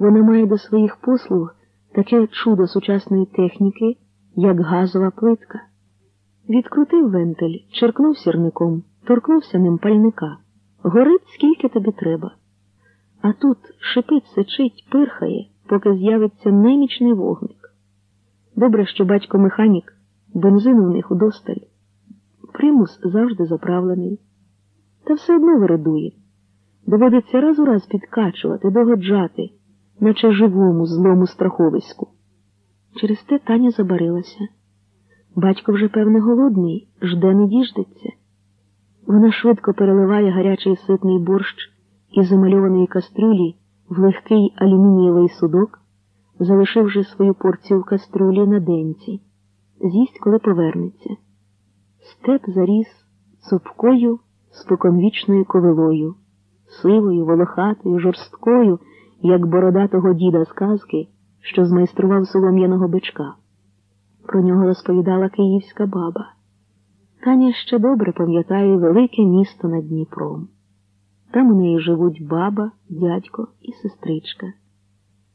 Вона має до своїх послуг таке чудо сучасної техніки, як газова плитка. Відкрутив вентиль, черкнув сірником, торкнувся ним пальника. Горить скільки тобі треба. А тут шипить, сичить, пирхає, поки з'явиться немічний вогник. Добре, що батько механік, бензину в них удосталь. Примус завжди заправлений. Та все одно виридує. Доводиться раз у раз підкачувати, догоджати, наче живому, злому страховиську. Через те Таня забарилася. Батько вже, певне, голодний, жде не діждеться. Вона швидко переливає гарячий ситний борщ із замальованої кастрюлі в легкий алюмінієвий судок, залишивши свою порцію в кастрюлі на денці. З'їсть, коли повернеться. Степ заріс цупкою, споконвічною ковилою, сивою, волохатою, жорсткою, як бородатого діда з казки, що змайстрував солом'яного бичка. Про нього розповідала київська баба. Таня ще добре пам'ятає велике місто над Дніпром. Там у неї живуть баба, дядько і сестричка.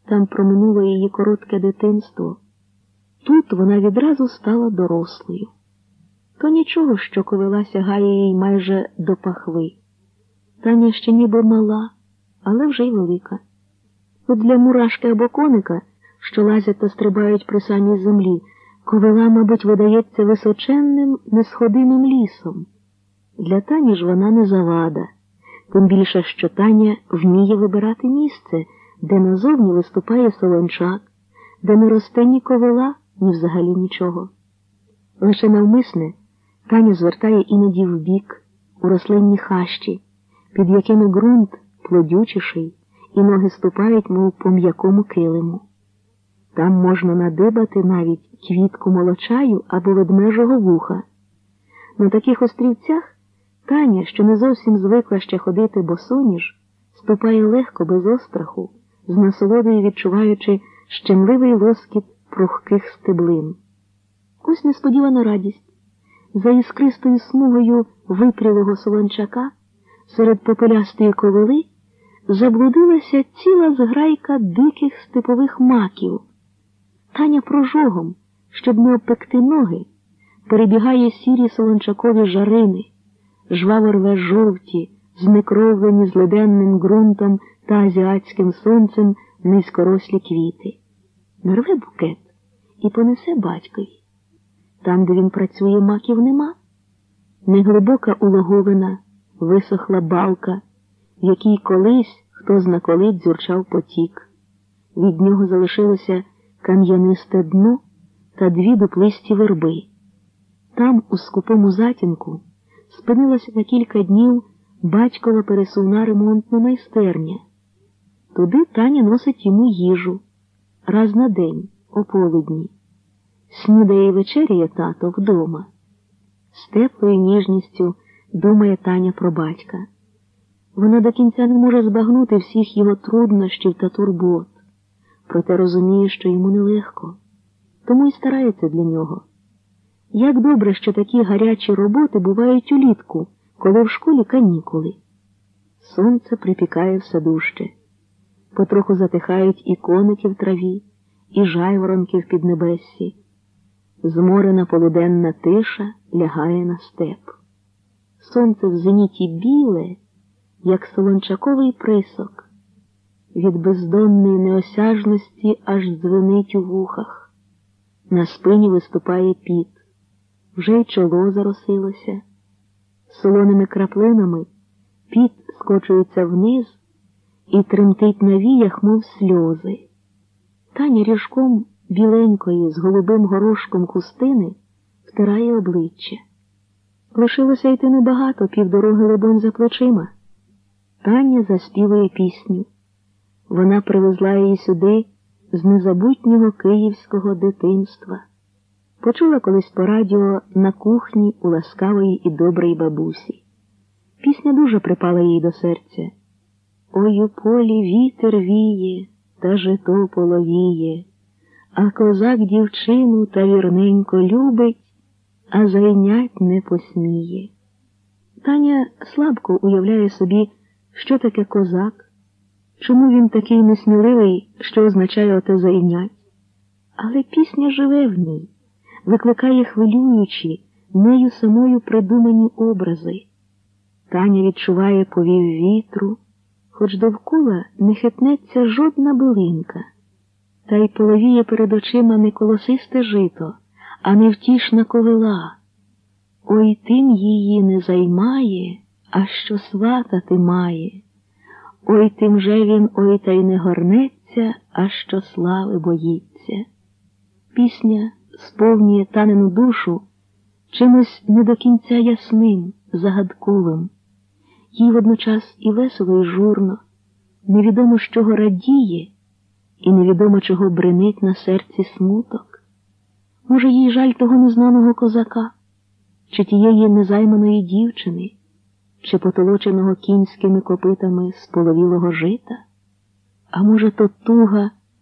Там проминуло її коротке дитинство. Тут вона відразу стала дорослою. То нічого, що ковила сягає їй майже до пахви. Таня ще ніби мала, але вже й велика. Для мурашки або коника, що лазять та стрибають при самій землі, ковила, мабуть, видається височенним, несходимим лісом. Для Тані ж вона не завада, тим більше, що Таня вміє вибирати місце, де назовні виступає солончак, де не росте ні ковила, ні взагалі нічого. Лише навмисне Таня звертає іноді вбік, у рослинні хащі, під якими ґрунт плодючіший, і ноги ступають, мов по м'якому килиму. Там можна надибати навіть квітку молочаю або ведмежого вуха. На таких острівцях Таня, що не зовсім звикла ще ходити босоніж, ступає легко, без остраху, з насолодою відчуваючи щемливий лоскіт прухких стеблин. Ось несподівана радість. За іскристою смугою випрілого солончака серед попелястої ковили заблудилася ціла зграйка диких степових маків. Таня прожогом, щоб не обпекти ноги, перебігає сірі солончакові жарини, жваво рве жовті, знекровлені зледенним ґрунтом та азіатським сонцем низькорослі квіти. Нарве букет і понесе батькові. Там, де він працює, маків нема. Неглибока улоговина, висохла балка, якій колись хто зна коли дзюрчав потік. Від нього залишилося кам'янисте дно та дві дуплисті верби. Там, у скупому затінку, спинилася на кілька днів батькова пересувна ремонтна майстерня. Туди Таня носить йому їжу раз на день, о полудні. Снідає і вечеряє тато вдома. З теплою ніжністю думає Таня про батька. Вона до кінця не може збагнути всіх його труднощів та турбот, проте розуміє, що йому нелегко, тому й старається для нього. Як добре, що такі гарячі роботи бувають улітку, коли в школі канікули. Сонце припікає все дужче. Потроху затихають і коники в траві, і жайворонки в піднебессі. Зморена полуденна тиша лягає на степ. Сонце в зеніті біле, як солончаковий присок, від бездонної неосяжності аж дзвенить у вухах. На спині виступає піт, вже й чоло заросилося. Солоними краплинами піт скочується вниз і тремтить на віях, мов сльози. Таня ріжком біленької з голубим горошком хустини втирає обличчя. Лишилося йти небагато, півдороги лебонь за плечима. Таня заспівує пісню. Вона привезла її сюди з незабутнього київського дитинства. Почула колись по радіо на кухні у ласкавої і доброї бабусі. Пісня дуже припала їй до серця. Ой у полі вітер віє, та жито половіє, а козак дівчину та вірненько любить, а зайнять не посміє. Таня слабко уявляє собі, що таке козак, чому він такий несміливий, що означає оте зайнять. Але пісня живе в ній, викликає хвилюючі, нею самою придумані образи. Таня відчуває повів вітру, хоч довкола не хитнеться жодна билинка, та й половіє перед очима не колосисте жито, а невтішна ковила. Ой тим її не займає, а що сватати має. Ой тим же він ой та й не горнеться, а що слави боїться. Пісня сповнює танену душу чимось не до кінця ясним, загадковим. Їй водночас і весело, і журно, невідомо з чого радіє, і невідомо чого бренить на серці смуток. Може, їй жаль того незнаного козака, чи тієї незайманої дівчини, чи потолоченого кінськими копитами споловілого жита, а може, то туга.